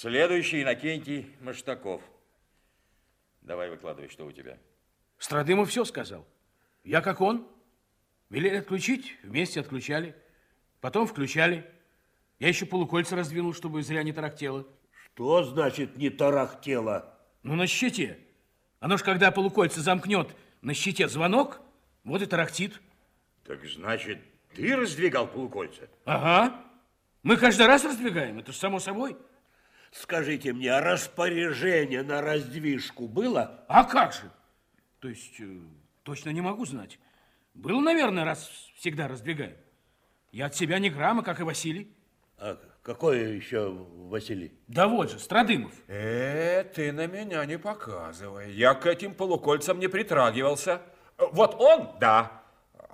Следующий Иннокентий Маштаков. Давай выкладывай, что у тебя. Страдымов все сказал. Я как он. Велели отключить, вместе отключали. Потом включали. Я еще полукольца раздвинул, чтобы зря не тарахтело. Что значит не тарахтело? Ну, на щите. Оно ж, когда полукольца замкнет на щите звонок, вот и тарахтит. Так значит, ты раздвигал полукольца? Ага. Мы каждый раз раздвигаем, это же само собой. Скажите мне, а распоряжение на раздвижку было? А как же? То есть, э, точно не могу знать. Было, наверное, раз всегда раздвигаем. Я от себя не грамма, как и Василий. А какой еще Василий? Да вот же, Страдымов. Э, ты на меня не показывай. Я к этим полукольцам не притрагивался. Вот он, да.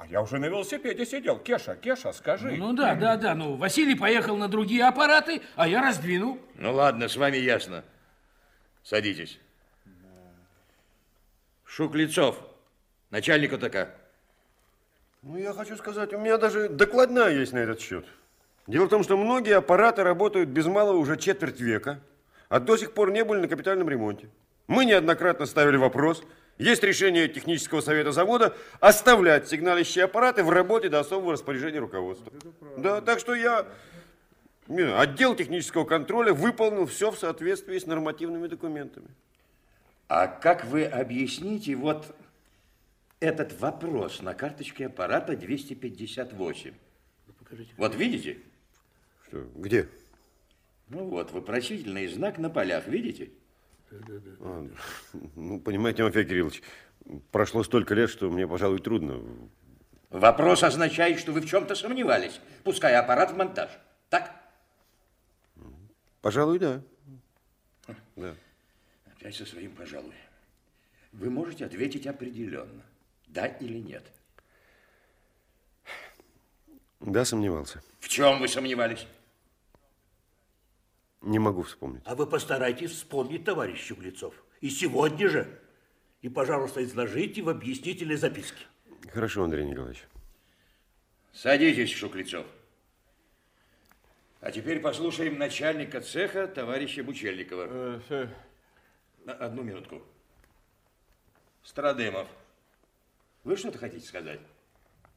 А я уже на велосипеде сидел. Кеша, Кеша, скажи. Ну да, да, да. Ну, Василий поехал на другие аппараты, а я раздвинул. Ну ладно, с вами ясно. Садитесь. Шуклецов, начальник ОТК. Ну, я хочу сказать, у меня даже докладная есть на этот счет. Дело в том, что многие аппараты работают без малого уже четверть века, а до сих пор не были на капитальном ремонте. Мы неоднократно ставили вопрос, есть решение технического совета завода оставлять сигналищие аппараты в работе до особого распоряжения руководства. Да, так что я, отдел технического контроля выполнил все в соответствии с нормативными документами. А как вы объясните вот этот вопрос на карточке аппарата 258? Вот видите? Что, где? Ну вот, вопросительный знак на полях, видите? А, ну, понимаете, Мафей Кириллович, прошло столько лет, что мне, пожалуй, трудно. Вопрос означает, что вы в чем-то сомневались, пуская аппарат в монтаж. Так? Пожалуй, да. Да. Опять со своим «пожалуй». Вы можете ответить определенно, да или нет. Да, сомневался. В чем вы сомневались? Не могу вспомнить. А вы постарайтесь вспомнить, товарищ Щуглецов. И сегодня же. И, пожалуйста, изложите в объяснительной записке. Хорошо, Андрей Николаевич. Садитесь, Шуклецов. А теперь послушаем начальника цеха, товарища Бучельникова. Э, На одну минутку. Страдымов, вы что-то хотите сказать?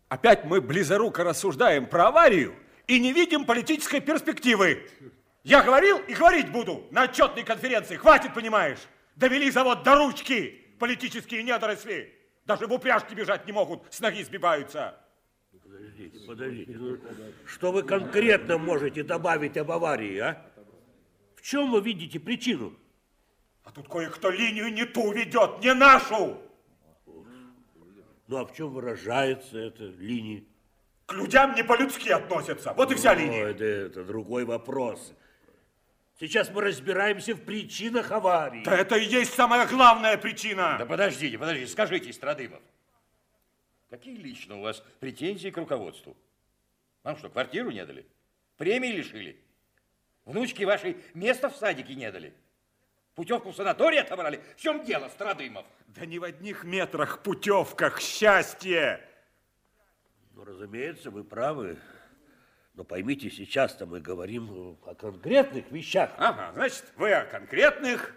Опять мы близоруко рассуждаем про аварию и не видим политической перспективы. Я говорил и говорить буду на отчетной конференции. Хватит, понимаешь? Довели завод до ручки. Политические недоросли. Даже в упряжке бежать не могут, с ноги сбиваются. Подождите, подождите. Ну, что вы конкретно можете добавить об аварии, а? В чем вы видите причину? А тут кое-кто линию не ту ведет, не нашу. Ну, а в чем выражается эта линия? К людям не по-людски относятся. Вот и вся Ой, линия. да это другой вопрос. Сейчас мы разбираемся в причинах аварии. Да это и есть самая главная причина. Да подождите, подождите, скажите, Страдымов, какие лично у вас претензии к руководству? Вам что, квартиру не дали? Премии лишили? Внучки вашей места в садике не дали? Путевку в санаторий отобрали? В чем дело, Страдымов? Да не в одних метрах путевках счастье. Ну, разумеется, вы правы. Но поймите, сейчас-то мы говорим о конкретных вещах. Ага, значит, вы о конкретных,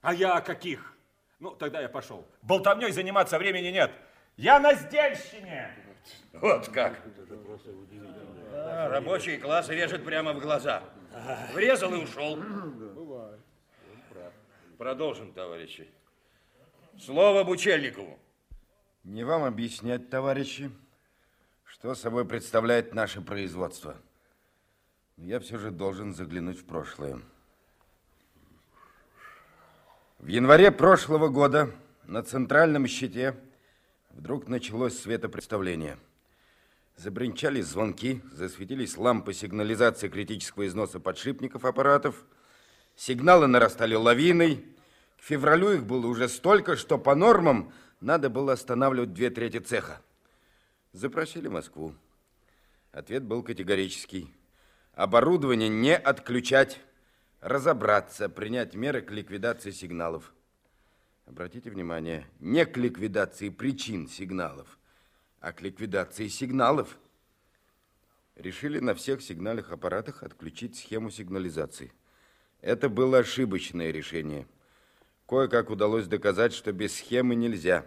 а я о каких? Ну, тогда я пошел. Болтовней заниматься времени нет. Я на сдельщине. Вот как. А, рабочий класс режет прямо в глаза. Врезал и ушел. Продолжим, товарищи. Слово Бучельникову. Не вам объяснять, товарищи, что собой представляет наше производство. Я все же должен заглянуть в прошлое. В январе прошлого года на центральном щите вдруг началось светопредставление. Забринчали звонки, засветились лампы сигнализации критического износа подшипников аппаратов. Сигналы нарастали лавиной. К февралю их было уже столько, что по нормам надо было останавливать две трети цеха. Запросили Москву. Ответ был категорический. Оборудование не отключать, разобраться, принять меры к ликвидации сигналов. Обратите внимание, не к ликвидации причин сигналов, а к ликвидации сигналов. Решили на всех сигнальных аппаратах отключить схему сигнализации. Это было ошибочное решение. Кое-как удалось доказать, что без схемы нельзя.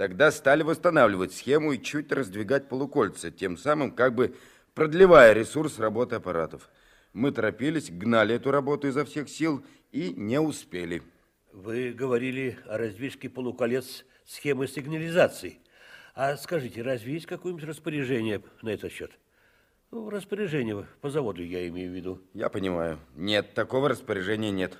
Тогда стали восстанавливать схему и чуть раздвигать полукольца, тем самым как бы продлевая ресурс работы аппаратов. Мы торопились, гнали эту работу изо всех сил и не успели. Вы говорили о раздвижке полуколец схемы сигнализации. А скажите, разве есть какое-нибудь распоряжение на этот счет? Ну, распоряжение по заводу я имею в виду. Я понимаю. Нет, такого распоряжения нет.